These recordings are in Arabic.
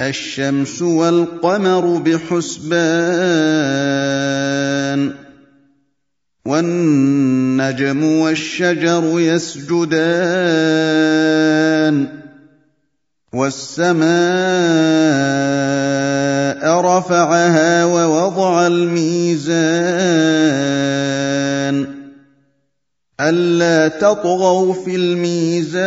الشمس والقمر بحسبان والنجم والشجر يسجدان والسماء رفعها ووضع الميزان ألا تطغوا في الميزان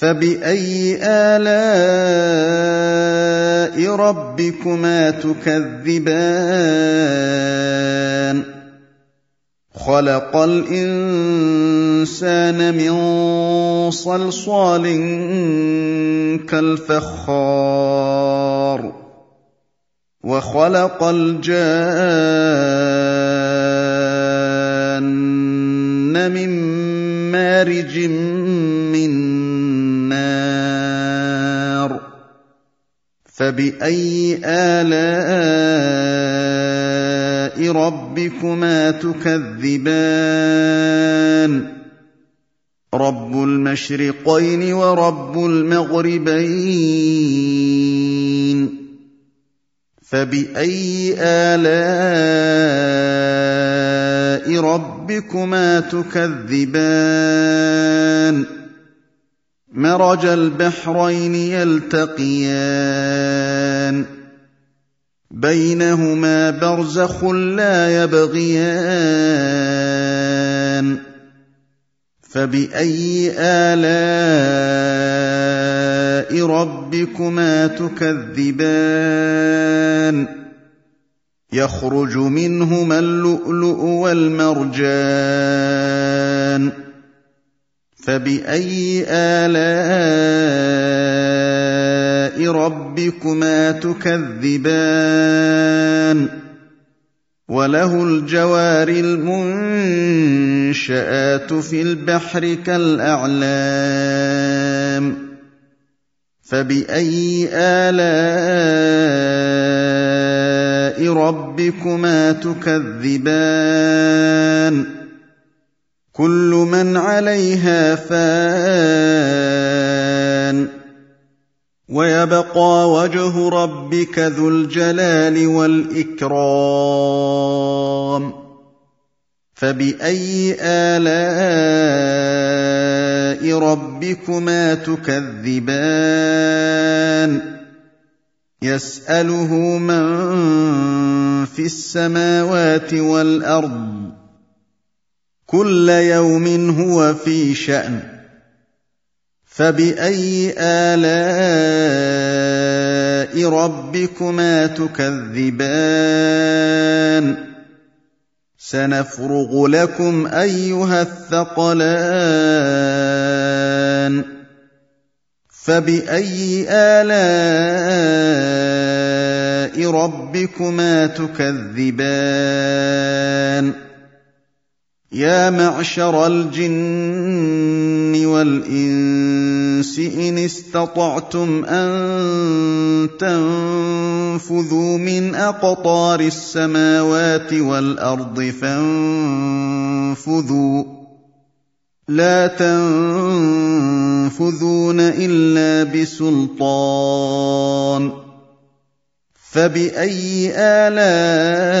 فباي الاء ربكما تكذبان خلق الانسان من صلصال كالفخار وخلق الجان من مارج فباي الاء ربكما تكذبان رب المشرقين ورب المغربين فباي الاء ربكما تكذبان مرج البحرين يلتقيان. بينهما برزخ لا يبغيان. فبأي آلاء ربكما تكذبان؟ يخرج منهما اللؤلؤ والمرجان. فبأي آلاء ربكما تكذبان وله الجوار المنشآت في البحر كالأعلام فبأي آلاء ربكما تكذبان كل من عليها فان. ويبقى وجه ربك ذو الجلال والإكرام. فبأي آلاء ربكما تكذبان؟ يسأله من في السماوات والأرض كل يوم هو في شأن. فبأي آلاء ربكما تكذبان؟ سنفرغ لكم أيها الثقلان. فبأي آلاء ربكما تكذبان؟ يا معشر الجن والإنس إن استطعتم أن تنفذوا من أقطار السماوات والأرض فانفذوا. لا تنفذون إلا بسلطان. فبأي آلاء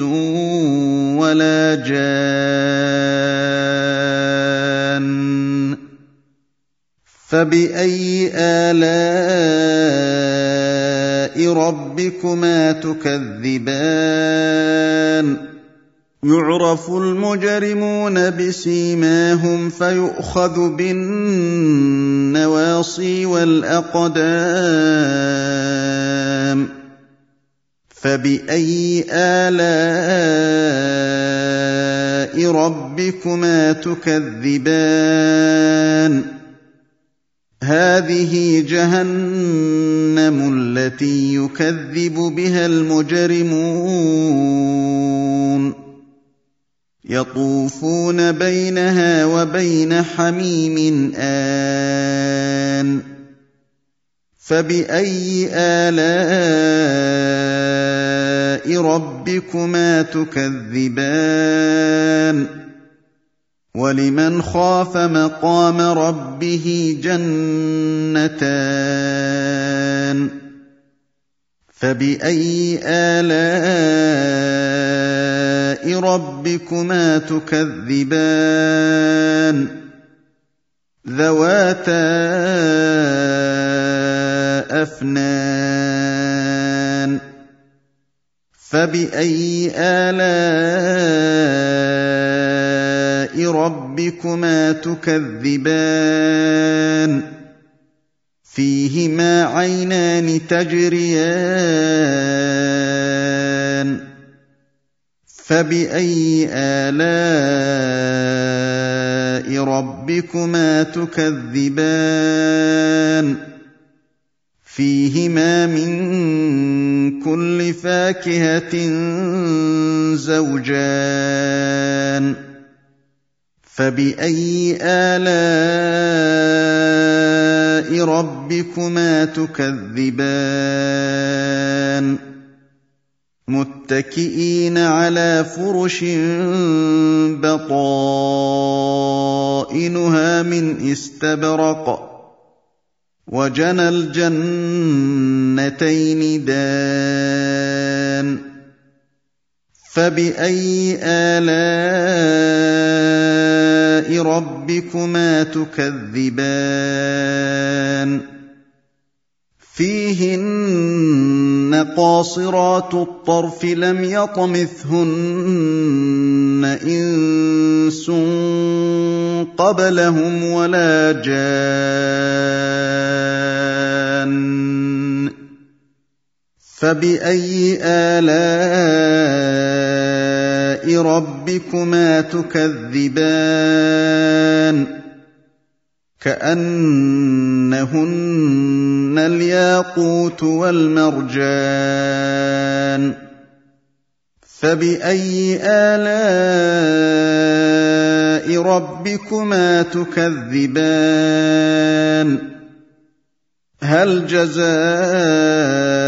انس ولا جان. فبأي آلاء ربكما تكذبان؟ يعرف المجرمون بسيماهم فيؤخذ بالنواصي والأقدام. فباي الاء ربكما تكذبان هذه جهنم التي يكذب بها المجرمون يطوفون بينها وبين حميم ان فباي الاء ربكما تكذبان ولمن خاف مقام ربه جنتان فباي الاء ربكما تكذبان ذواتا أفنان. فبأي آلاء ربكما تكذبان؟ فيهما عينان تجريان. فبأي آلاء ربكما تكذبان؟ فيهما من كل فاكهة زوجان فبأي آلاء ربكما تكذبان متكئين على فرش بطائنها من استبرق وجنى الجنتين دان فبأي آلاء ربكما تكذبان فيهن قاصرات الطرف لم يطمثهن إنس قبلهم ولا جان فباي الاء ربكما تكذبان كانهن الياقوت والمرجان فباي الاء ربكما تكذبان هل جزاء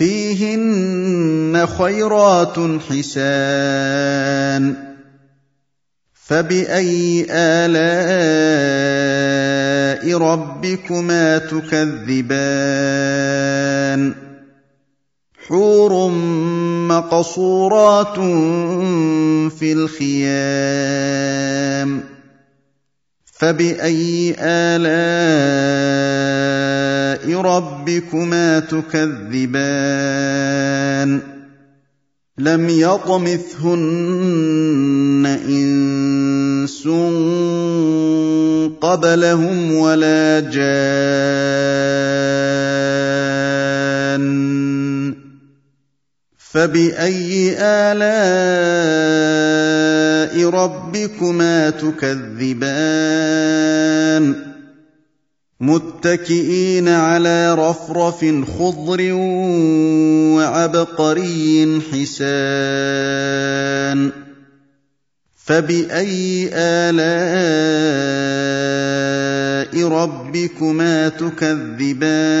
فِيهِنَّ خَيْرَاتٌ حِسَانٌ فَبِأَيِّ آلَاءِ رَبِّكُمَا تُكَذِّبَانِ حُورٌ مَّقْصُورَاتٌ فِي الْخِيَامِ فَبِأَيِّ آلَاءِ رَبِّكُمَا تُكَذِّبَانِ؟ لَمْ يَطْمِثْهُنَّ إِنسٌ قَبْلَهُمْ وَلَا جَانٌّ. فَبِأَيِّ آلَاءِ رَبِّكُمَا تُكَذِّبَانِ مُتَّكِئِينَ عَلَىٰ رَفْرَفٍ خُضْرٍ وَعَبْقَرِيٍّ حِسَانٍ فَبِأَيِّ آلَاءِ رَبِّكُمَا تُكَذِّبَانِ